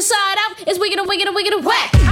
inside out. It's wiggin' and wiggin' and wiggin' and whack.